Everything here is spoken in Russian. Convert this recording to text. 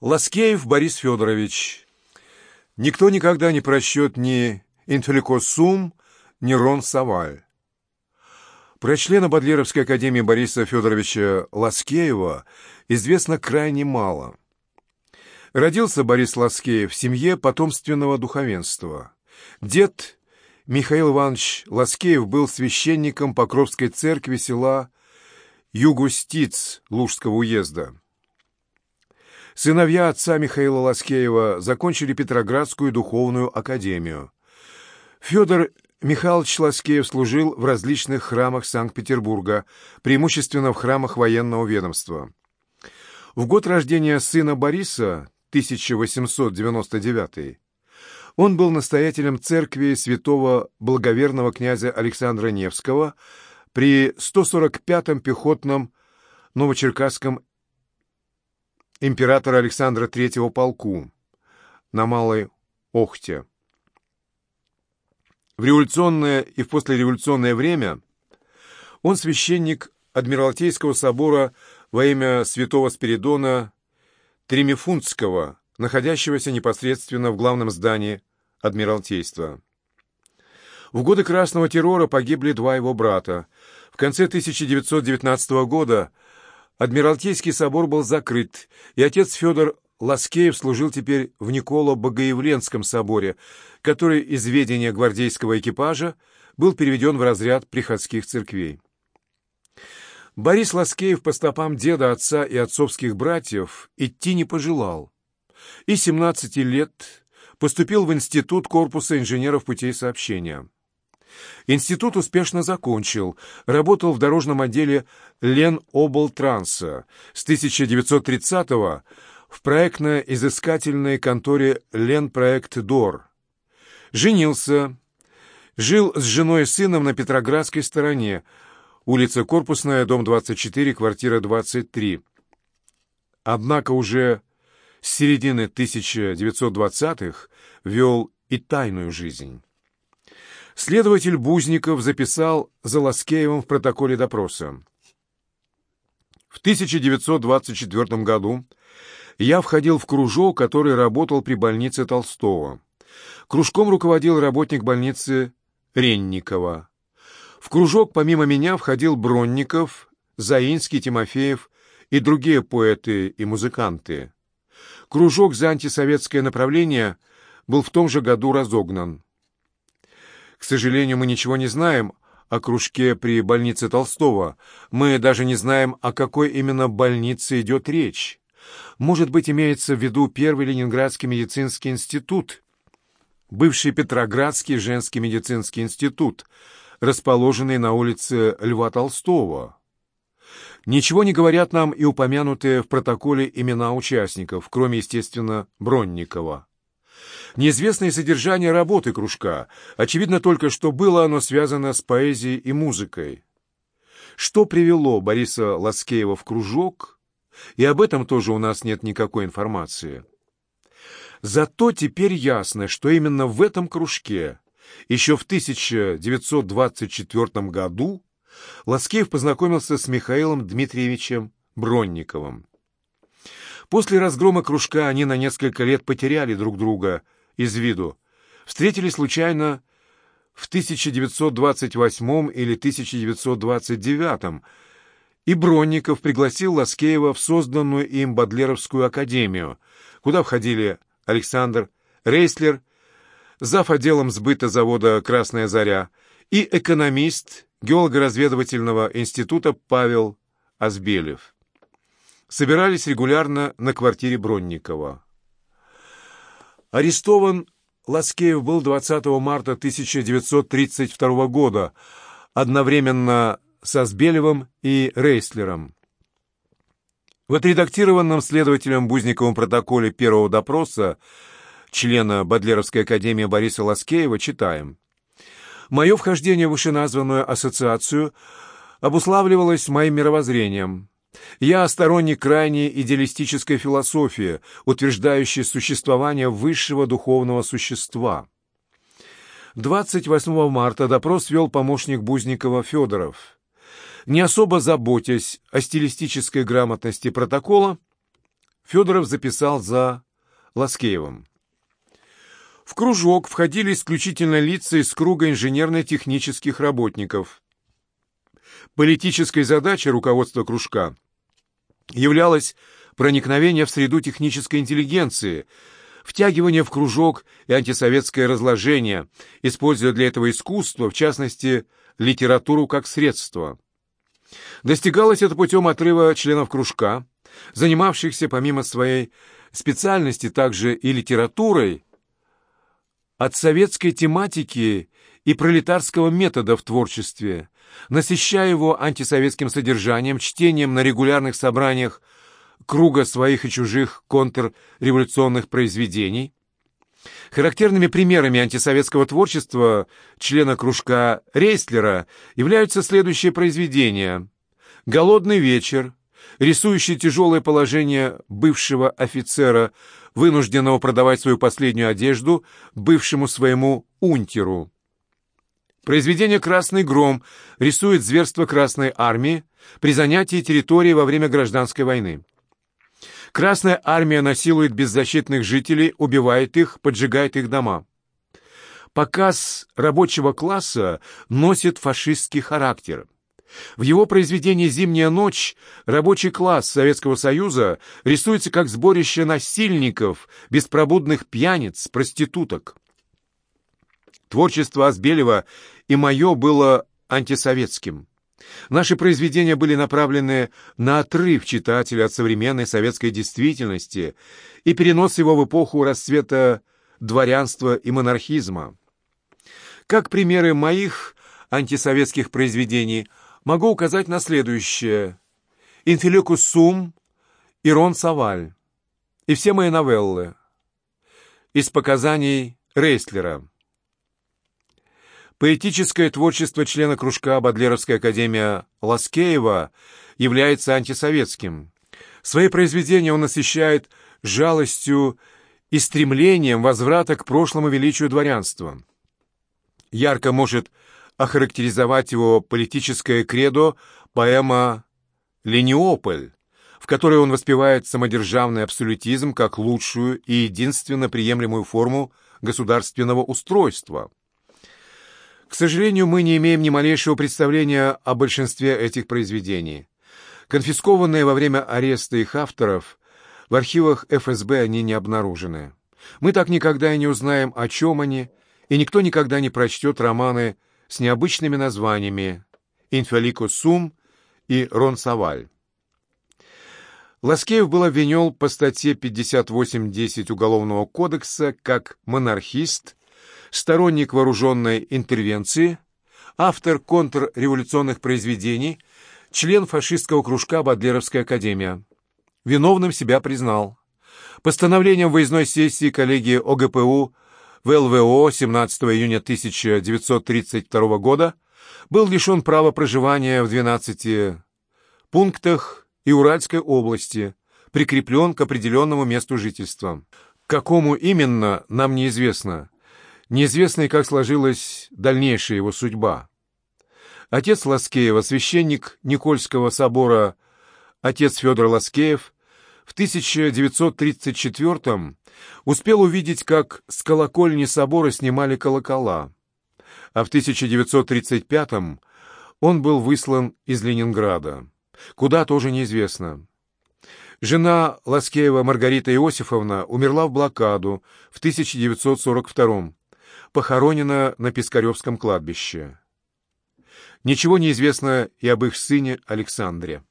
Ласкеев Борис Федорович. Никто никогда не прочтет ни «Инфеликосум», ни «Рон Саваль». Про члена Бодлеровской академии Бориса Федоровича Ласкеева известно крайне мало. Родился Борис Ласкеев в семье потомственного духовенства. Дед Михаил Иванович Ласкеев был священником Покровской церкви села Югустиц Лужского уезда. Сыновья отца Михаила Ласкеева закончили Петроградскую духовную академию. Федор Михайлович Ласкеев служил в различных храмах Санкт-Петербурга, преимущественно в храмах военного ведомства. В год рождения сына Бориса, 1899 он был настоятелем церкви святого благоверного князя Александра Невского при 145-м пехотном Новочеркасском императора Александра III полку на Малой Охте. В революционное и в послереволюционное время он священник Адмиралтейского собора во имя святого Спиридона Тремифунтского, находящегося непосредственно в главном здании Адмиралтейства. В годы Красного террора погибли два его брата. В конце 1919 года Адмиралтейский собор был закрыт, и отец Федор Ласкеев служил теперь в Николо-Богоявленском соборе, который из ведения гвардейского экипажа был переведен в разряд приходских церквей. Борис Ласкеев по стопам деда, отца и отцовских братьев идти не пожелал. И 17 лет поступил в Институт корпуса инженеров путей сообщения. Институт успешно закончил, работал в дорожном отделе Леноблтранса с 1930 в проектно-изыскательной конторе Ленпроект Дор. Женился, жил с женой и сыном на Петроградской стороне, улица Корпусная, дом 24, квартира 23. Однако уже с середины 1920-х вел и тайную жизнь. Следователь Бузников записал за Ласкеевым в протоколе допроса. В 1924 году я входил в кружок, который работал при больнице Толстого. Кружком руководил работник больницы Ренникова. В кружок помимо меня входил Бронников, Заинский, Тимофеев и другие поэты и музыканты. Кружок за антисоветское направление был в том же году разогнан. К сожалению, мы ничего не знаем о кружке при больнице Толстого. Мы даже не знаем, о какой именно больнице идет речь. Может быть, имеется в виду Первый Ленинградский медицинский институт, бывший Петроградский женский медицинский институт, расположенный на улице Льва Толстого. Ничего не говорят нам и упомянутые в протоколе имена участников, кроме, естественно, Бронникова. Неизвестное содержание работы кружка. Очевидно только, что было оно связано с поэзией и музыкой. Что привело Бориса Ласкеева в кружок, и об этом тоже у нас нет никакой информации. Зато теперь ясно, что именно в этом кружке еще в 1924 году Ласкеев познакомился с Михаилом Дмитриевичем Бронниковым. После разгрома кружка они на несколько лет потеряли друг друга из виду. Встретились случайно в 1928 или 1929 и Бронников пригласил Ласкеева в созданную им Бодлеровскую академию, куда входили Александр Рейслер, зав. отделом сбыта завода «Красная заря» и экономист геолого-разведывательного института Павел Азбелев собирались регулярно на квартире Бронникова. Арестован Ласкеев был 20 марта 1932 года, одновременно со Сбелевым и Рейслером. В отредактированном следователем Бузниковым протоколе первого допроса члена Бодлеровской академии Бориса Ласкеева читаем. «Мое вхождение в вышеназванную ассоциацию обуславливалось моим мировоззрением. Я сторонник крайне идеалистической философии, утверждающей существование высшего духовного существа. 28 марта допрос вел помощник Бузникова Федоров. Не особо заботясь о стилистической грамотности протокола, Федоров записал за Ласкеевым. В кружок входили исключительно лица из круга инженерно-технических работников. Политической задачей руководства кружка являлось проникновение в среду технической интеллигенции, втягивание в кружок и антисоветское разложение, используя для этого искусство, в частности, литературу как средство. Достигалось это путем отрыва членов кружка, занимавшихся помимо своей специальности также и литературой, от советской тематики и пролетарского метода в творчестве, насыщая его антисоветским содержанием, чтением на регулярных собраниях круга своих и чужих контрреволюционных произведений. Характерными примерами антисоветского творчества члена кружка Рейслера являются следующие произведения «Голодный вечер», рисующий тяжелое положение бывшего офицера вынужденного продавать свою последнюю одежду бывшему своему унтеру. Произведение «Красный гром» рисует зверство Красной армии при занятии территории во время гражданской войны. Красная армия насилует беззащитных жителей, убивает их, поджигает их дома. Показ рабочего класса носит фашистский характер – в его произведении «Зимняя ночь» рабочий класс Советского Союза рисуется как сборище насильников, беспробудных пьяниц, проституток. Творчество Азбелева и мое было антисоветским. Наши произведения были направлены на отрыв читателя от современной советской действительности и перенос его в эпоху расцвета дворянства и монархизма. Как примеры моих антисоветских произведений – могу указать на следующее. «Инфиликус сум», «Ирон Саваль» и все мои новеллы из показаний Рейслера. Поэтическое творчество члена кружка Бадлеровская академия Ласкеева является антисоветским. Свои произведения он насыщает жалостью и стремлением возврата к прошлому величию дворянства. Ярко может охарактеризовать его политическое кредо поэма «Лениополь», в которой он воспевает самодержавный абсолютизм как лучшую и единственно приемлемую форму государственного устройства. К сожалению, мы не имеем ни малейшего представления о большинстве этих произведений. Конфискованные во время ареста их авторов, в архивах ФСБ они не обнаружены. Мы так никогда и не узнаем, о чем они, и никто никогда не прочтет романы с необычными названиями «Инфелико Сум» и «Ронсаваль». Ласкеев был обвинен по статье 58.10 Уголовного кодекса как монархист, сторонник вооруженной интервенции, автор контрреволюционных произведений, член фашистского кружка Бадлеровская академия. Виновным себя признал. Постановлением выездной сессии коллегии ОГПУ в ЛВО 17 июня 1932 года был лишен права проживания в 12 пунктах и Уральской области, прикреплен к определенному месту жительства. Какому именно, нам неизвестно. Неизвестно и как сложилась дальнейшая его судьба. Отец Ласкеева, священник Никольского собора, отец Федор Ласкеев, в 1934 успел увидеть, как с колокольни собора снимали колокола, а в 1935 он был выслан из Ленинграда. Куда, тоже неизвестно. Жена Ласкеева Маргарита Иосифовна умерла в блокаду в 1942 похоронена на Пискаревском кладбище. Ничего не известно и об их сыне Александре.